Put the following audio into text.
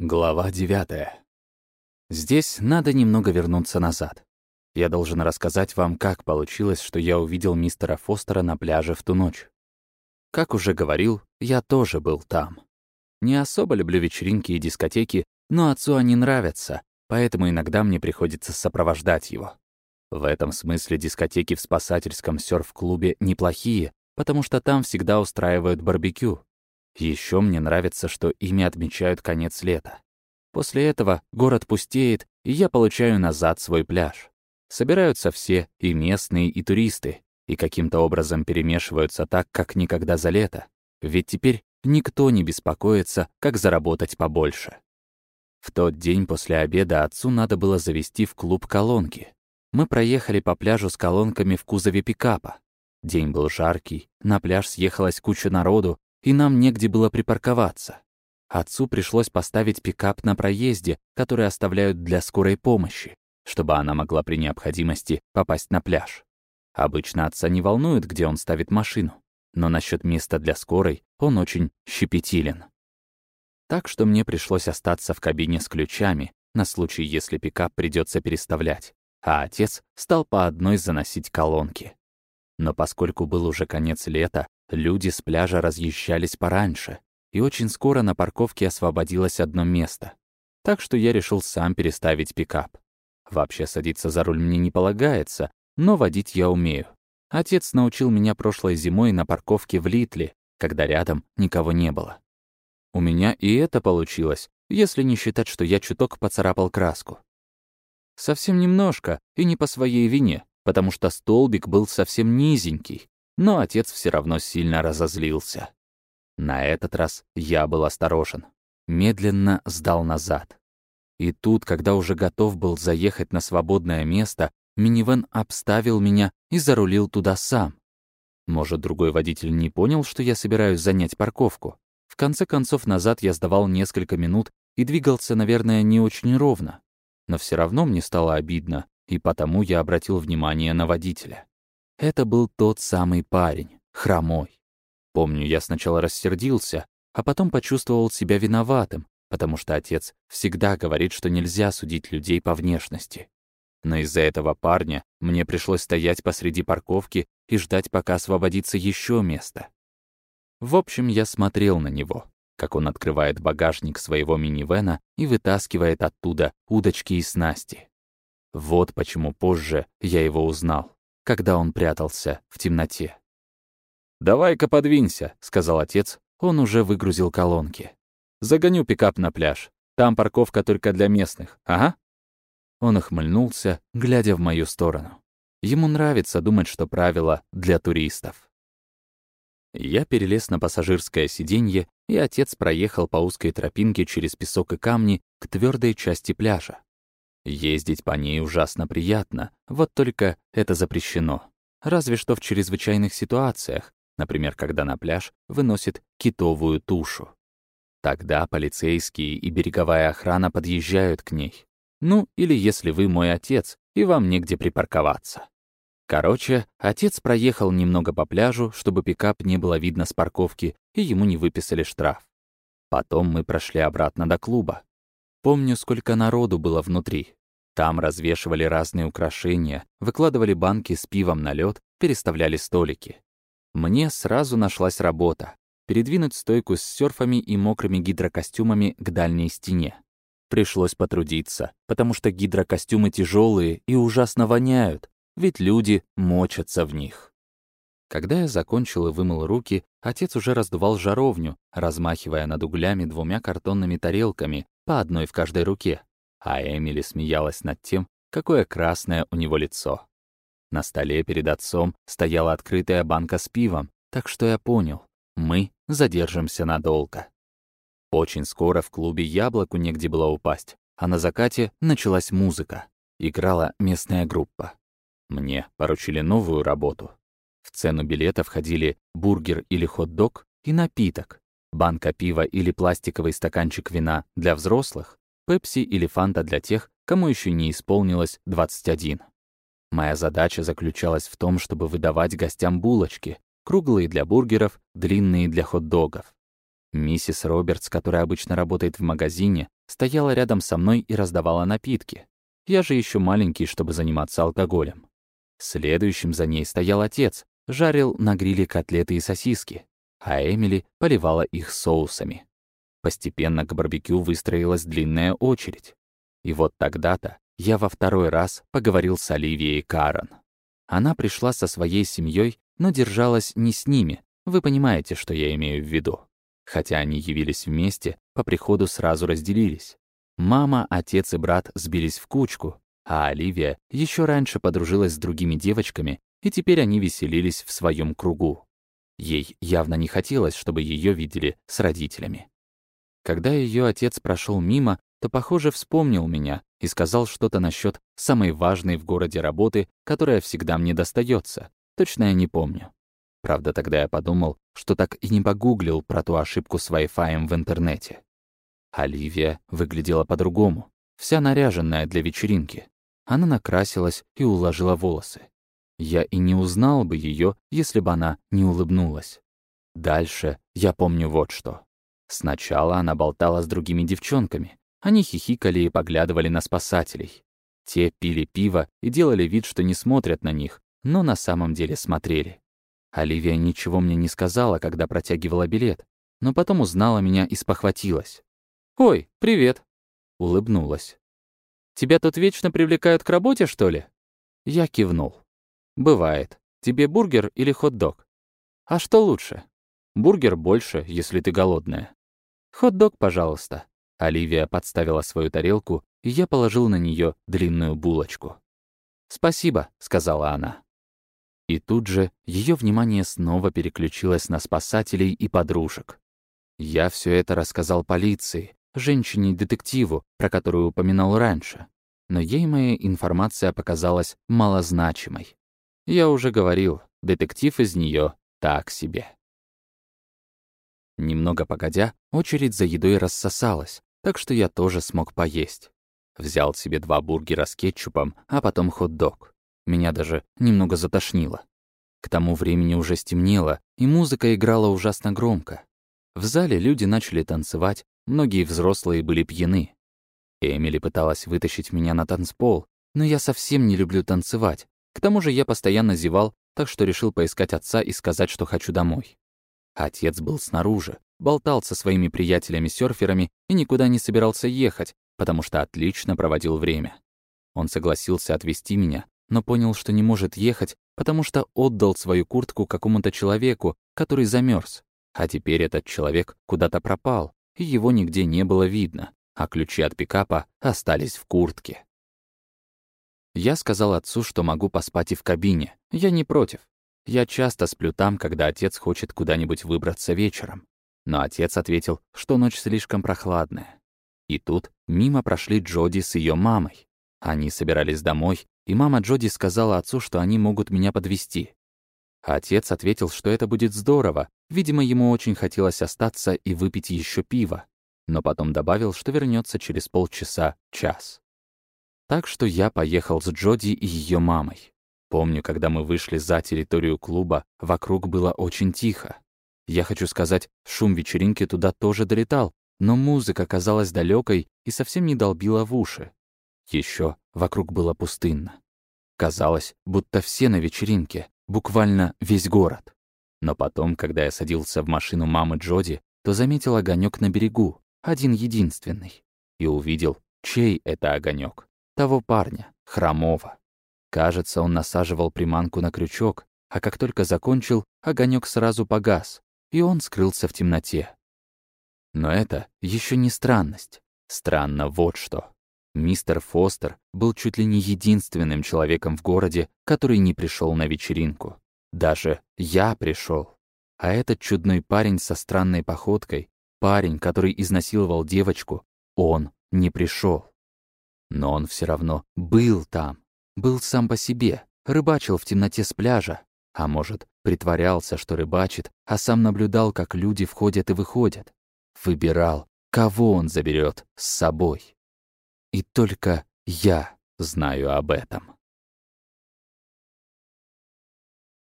Глава 9. Здесь надо немного вернуться назад. Я должен рассказать вам, как получилось, что я увидел мистера Фостера на пляже в ту ночь. Как уже говорил, я тоже был там. Не особо люблю вечеринки и дискотеки, но отцу они нравятся, поэтому иногда мне приходится сопровождать его. В этом смысле дискотеки в спасательском серф-клубе неплохие, потому что там всегда устраивают барбекю, еще мне нравится, что ими отмечают конец лета. После этого город пустеет, и я получаю назад свой пляж. Собираются все, и местные, и туристы, и каким-то образом перемешиваются так, как никогда за лето. Ведь теперь никто не беспокоится, как заработать побольше. В тот день после обеда отцу надо было завести в клуб колонки. Мы проехали по пляжу с колонками в кузове пикапа. День был жаркий, на пляж съехалась куча народу, и нам негде было припарковаться. Отцу пришлось поставить пикап на проезде, который оставляют для скорой помощи, чтобы она могла при необходимости попасть на пляж. Обычно отца не волнует, где он ставит машину, но насчет места для скорой он очень щепетилен. Так что мне пришлось остаться в кабине с ключами на случай, если пикап придется переставлять, а отец стал по одной заносить колонки. Но поскольку был уже конец лета, Люди с пляжа разъезжались пораньше, и очень скоро на парковке освободилось одно место. Так что я решил сам переставить пикап. Вообще садиться за руль мне не полагается, но водить я умею. Отец научил меня прошлой зимой на парковке в Литле, когда рядом никого не было. У меня и это получилось, если не считать, что я чуток поцарапал краску. Совсем немножко, и не по своей вине, потому что столбик был совсем низенький, но отец все равно сильно разозлился. На этот раз я был осторожен. Медленно сдал назад. И тут, когда уже готов был заехать на свободное место, минивэн обставил меня и зарулил туда сам. Может, другой водитель не понял, что я собираюсь занять парковку? В конце концов, назад я сдавал несколько минут и двигался, наверное, не очень ровно. Но все равно мне стало обидно, и потому я обратил внимание на водителя. Это был тот самый парень, хромой. Помню, я сначала рассердился, а потом почувствовал себя виноватым, потому что отец всегда говорит, что нельзя судить людей по внешности. Но из-за этого парня мне пришлось стоять посреди парковки и ждать, пока освободится еще место. В общем, я смотрел на него, как он открывает багажник своего минивэна и вытаскивает оттуда удочки и снасти. Вот почему позже я его узнал когда он прятался в темноте. «Давай-ка подвинься», — сказал отец. Он уже выгрузил колонки. «Загоню пикап на пляж. Там парковка только для местных. Ага». Он охмыльнулся, глядя в мою сторону. Ему нравится думать, что правило для туристов. Я перелез на пассажирское сиденье, и отец проехал по узкой тропинке через песок и камни к твердой части пляжа. Ездить по ней ужасно приятно, вот только это запрещено. Разве что в чрезвычайных ситуациях, например, когда на пляж выносит китовую тушу. Тогда полицейские и береговая охрана подъезжают к ней. Ну, или если вы мой отец, и вам негде припарковаться. Короче, отец проехал немного по пляжу, чтобы пикап не было видно с парковки, и ему не выписали штраф. Потом мы прошли обратно до клуба. Помню, сколько народу было внутри. Там развешивали разные украшения, выкладывали банки с пивом на лед, переставляли столики. Мне сразу нашлась работа — передвинуть стойку с серфами и мокрыми гидрокостюмами к дальней стене. Пришлось потрудиться, потому что гидрокостюмы тяжелые и ужасно воняют, ведь люди мочатся в них. Когда я закончил и вымыл руки, отец уже раздувал жаровню, размахивая над углями двумя картонными тарелками, по одной в каждой руке а Эмили смеялась над тем, какое красное у него лицо. На столе перед отцом стояла открытая банка с пивом, так что я понял, мы задержимся надолго. Очень скоро в клубе яблоку негде было упасть, а на закате началась музыка. Играла местная группа. Мне поручили новую работу. В цену билета входили бургер или хот-дог и напиток, банка пива или пластиковый стаканчик вина для взрослых, пепси или фанта для тех, кому еще не исполнилось 21. Моя задача заключалась в том, чтобы выдавать гостям булочки, круглые для бургеров, длинные для хот-догов. Миссис Робертс, которая обычно работает в магазине, стояла рядом со мной и раздавала напитки. Я же еще маленький, чтобы заниматься алкоголем. Следующим за ней стоял отец, жарил на гриле котлеты и сосиски, а Эмили поливала их соусами. Постепенно к барбекю выстроилась длинная очередь. И вот тогда-то я во второй раз поговорил с Оливией Карен. Она пришла со своей семьей, но держалась не с ними, вы понимаете, что я имею в виду. Хотя они явились вместе, по приходу сразу разделились. Мама, отец и брат сбились в кучку, а Оливия еще раньше подружилась с другими девочками, и теперь они веселились в своем кругу. Ей явно не хотелось, чтобы ее видели с родителями. Когда ее отец прошел мимо, то, похоже, вспомнил меня и сказал что-то насчет самой важной в городе работы, которая всегда мне достается. Точно я не помню. Правда, тогда я подумал, что так и не погуглил про ту ошибку с Wi-Fi в интернете. Оливия выглядела по-другому, вся наряженная для вечеринки. Она накрасилась и уложила волосы. Я и не узнал бы ее, если бы она не улыбнулась. Дальше я помню вот что. Сначала она болтала с другими девчонками. Они хихикали и поглядывали на спасателей. Те пили пиво и делали вид, что не смотрят на них, но на самом деле смотрели. Оливия ничего мне не сказала, когда протягивала билет, но потом узнала меня и спохватилась. «Ой, привет!» — улыбнулась. «Тебя тут вечно привлекают к работе, что ли?» Я кивнул. «Бывает. Тебе бургер или хот-дог?» «А что лучше?» «Бургер больше, если ты голодная». «Хот-дог, пожалуйста». Оливия подставила свою тарелку, и я положил на нее длинную булочку. «Спасибо», — сказала она. И тут же ее внимание снова переключилось на спасателей и подружек. Я все это рассказал полиции, женщине-детективу, про которую упоминал раньше, но ей моя информация показалась малозначимой. Я уже говорил, детектив из нее так себе. Немного погодя, очередь за едой рассосалась, так что я тоже смог поесть. Взял себе два бургера с кетчупом, а потом хот-дог. Меня даже немного затошнило. К тому времени уже стемнело, и музыка играла ужасно громко. В зале люди начали танцевать, многие взрослые были пьяны. Эмили пыталась вытащить меня на танцпол, но я совсем не люблю танцевать. К тому же я постоянно зевал, так что решил поискать отца и сказать, что хочу домой. Отец был снаружи, болтал со своими приятелями-сёрферами и никуда не собирался ехать, потому что отлично проводил время. Он согласился отвезти меня, но понял, что не может ехать, потому что отдал свою куртку какому-то человеку, который замерз. А теперь этот человек куда-то пропал, и его нигде не было видно, а ключи от пикапа остались в куртке. Я сказал отцу, что могу поспать и в кабине. Я не против. Я часто сплю там, когда отец хочет куда-нибудь выбраться вечером. Но отец ответил, что ночь слишком прохладная. И тут мимо прошли Джоди с ее мамой. Они собирались домой, и мама Джоди сказала отцу, что они могут меня подвести. Отец ответил, что это будет здорово, видимо, ему очень хотелось остаться и выпить еще пиво, но потом добавил, что вернется через полчаса-час. Так что я поехал с Джоди и ее мамой. Помню, когда мы вышли за территорию клуба, вокруг было очень тихо. Я хочу сказать, шум вечеринки туда тоже долетал, но музыка казалась далекой и совсем не долбила в уши. Еще вокруг было пустынно. Казалось, будто все на вечеринке, буквально весь город. Но потом, когда я садился в машину мамы Джоди, то заметил огонек на берегу, один единственный, и увидел, чей это огонек. Того парня, хромого. Кажется, он насаживал приманку на крючок, а как только закончил, огонек сразу погас, и он скрылся в темноте. Но это еще не странность. Странно вот что. Мистер Фостер был чуть ли не единственным человеком в городе, который не пришел на вечеринку. Даже я пришел. А этот чудной парень со странной походкой, парень, который изнасиловал девочку, он не пришел. Но он все равно был там, был сам по себе, рыбачил в темноте с пляжа, а может, притворялся, что рыбачит, а сам наблюдал, как люди входят и выходят. Выбирал, кого он заберет с собой. И только я знаю об этом.